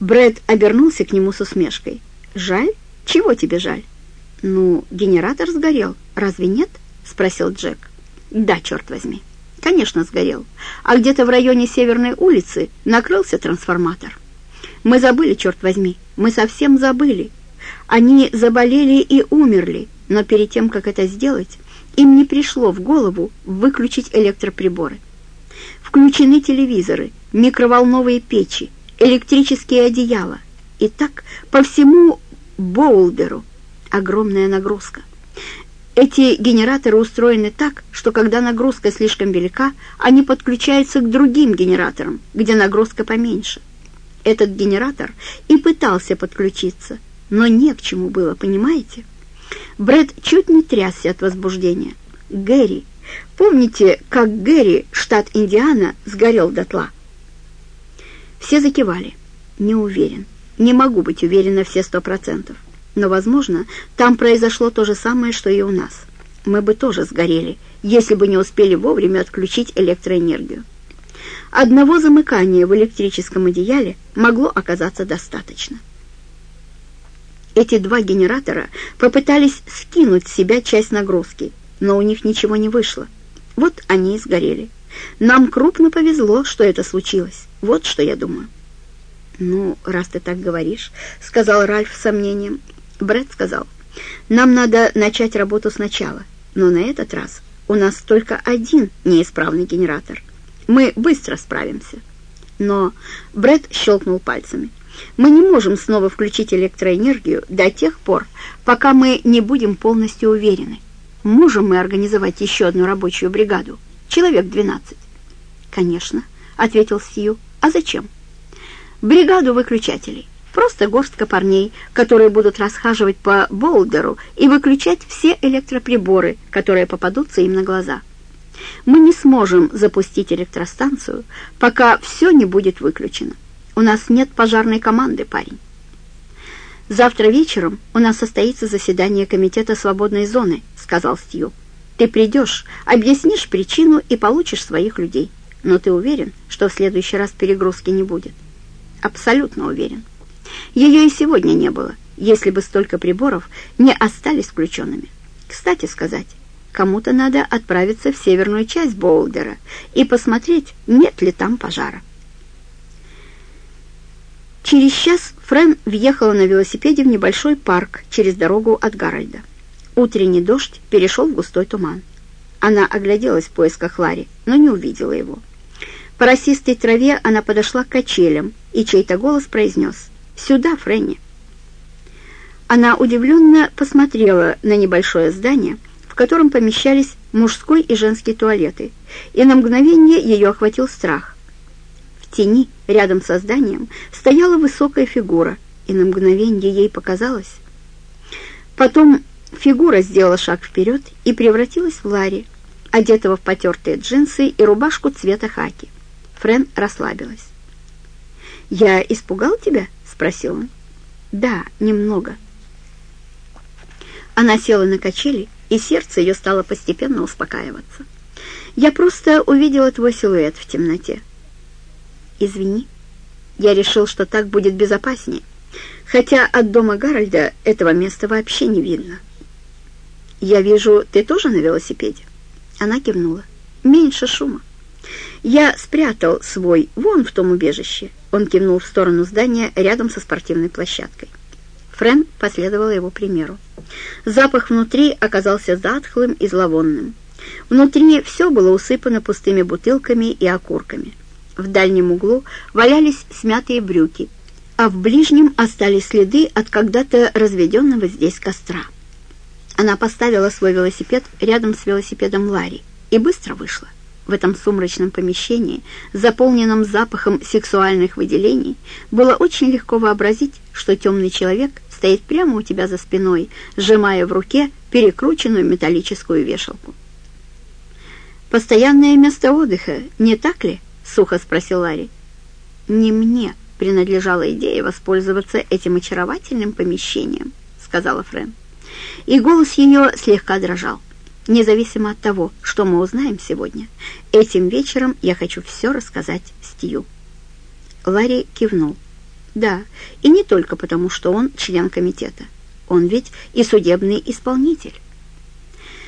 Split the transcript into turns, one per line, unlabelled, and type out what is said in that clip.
Брэд обернулся к нему с усмешкой. «Жаль? Чего тебе жаль?» «Ну, генератор сгорел, разве нет?» — спросил Джек. «Да, черт возьми. Конечно, сгорел. А где-то в районе Северной улицы накрылся трансформатор. Мы забыли, черт возьми, мы совсем забыли. Они заболели и умерли, но перед тем, как это сделать, им не пришло в голову выключить электроприборы. Включены телевизоры, микроволновые печи, электрические одеяла. И так по всему Боулдеру огромная нагрузка. Эти генераторы устроены так, что когда нагрузка слишком велика, они подключаются к другим генераторам, где нагрузка поменьше. Этот генератор и пытался подключиться, но не к чему было, понимаете? Брэд чуть не трясся от возбуждения. Гэри. Помните, как Гэри, штат Индиана, сгорел дотла? Все закивали. Не уверен. Не могу быть уверена все сто процентов. Но, возможно, там произошло то же самое, что и у нас. Мы бы тоже сгорели, если бы не успели вовремя отключить электроэнергию. Одного замыкания в электрическом одеяле могло оказаться достаточно. Эти два генератора попытались скинуть с себя часть нагрузки, но у них ничего не вышло. Вот они и сгорели. Нам крупно повезло, что это случилось. Вот что я думаю. «Ну, раз ты так говоришь», — сказал Ральф с сомнением, — Брэд сказал, «Нам надо начать работу сначала, но на этот раз у нас только один неисправный генератор. Мы быстро справимся». Но Брэд щелкнул пальцами. «Мы не можем снова включить электроэнергию до тех пор, пока мы не будем полностью уверены. Можем мы организовать еще одну рабочую бригаду? Человек 12». «Конечно», — ответил Сью. «А зачем?» «Бригаду выключателей». Просто горстка парней, которые будут расхаживать по Болдеру и выключать все электроприборы, которые попадутся им на глаза. Мы не сможем запустить электростанцию, пока все не будет выключено. У нас нет пожарной команды, парень. «Завтра вечером у нас состоится заседание Комитета свободной зоны», — сказал Стью. «Ты придешь, объяснишь причину и получишь своих людей. Но ты уверен, что в следующий раз перегрузки не будет?» «Абсолютно уверен». Ее и сегодня не было, если бы столько приборов не остались включенными. Кстати сказать, кому-то надо отправиться в северную часть Боулдера и посмотреть, нет ли там пожара. Через час Френ въехала на велосипеде в небольшой парк через дорогу от Гарольда. Утренний дождь перешел в густой туман. Она огляделась в поисках Ларри, но не увидела его. По росистой траве она подошла к качелям, и чей-то голос произнес «Сюда, Фрэнни!» Она удивленно посмотрела на небольшое здание, в котором помещались мужской и женский туалеты, и на мгновение ее охватил страх. В тени, рядом со зданием, стояла высокая фигура, и на мгновение ей показалось. Потом фигура сделала шаг вперед и превратилась в Ларри, одетого в потертые джинсы и рубашку цвета хаки. Френ расслабилась. «Я испугал тебя?» спросил он. «Да, немного». Она села на качели, и сердце ее стало постепенно успокаиваться. «Я просто увидела твой силуэт в темноте». «Извини, я решил, что так будет безопаснее, хотя от дома Гарольда этого места вообще не видно». «Я вижу, ты тоже на велосипеде?» Она кивнула. «Меньше шума». «Я спрятал свой вон в том убежище», — он кивнул в сторону здания рядом со спортивной площадкой. Френ последовал его примеру. Запах внутри оказался затхлым и зловонным. Внутри все было усыпано пустыми бутылками и окурками. В дальнем углу валялись смятые брюки, а в ближнем остались следы от когда-то разведенного здесь костра. Она поставила свой велосипед рядом с велосипедом Ларри и быстро вышла в этом сумрачном помещении, заполненном запахом сексуальных выделений, было очень легко вообразить, что темный человек стоит прямо у тебя за спиной, сжимая в руке перекрученную металлическую вешалку. «Постоянное место отдыха, не так ли?» — сухо спросил Ларри. «Не мне принадлежала идея воспользоваться этим очаровательным помещением», — сказала Фрэн. И голос ее слегка дрожал. Независимо от того, что мы узнаем сегодня, этим вечером я хочу все рассказать Стью. Ларри кивнул. Да, и не только потому, что он член комитета. Он ведь и судебный исполнитель.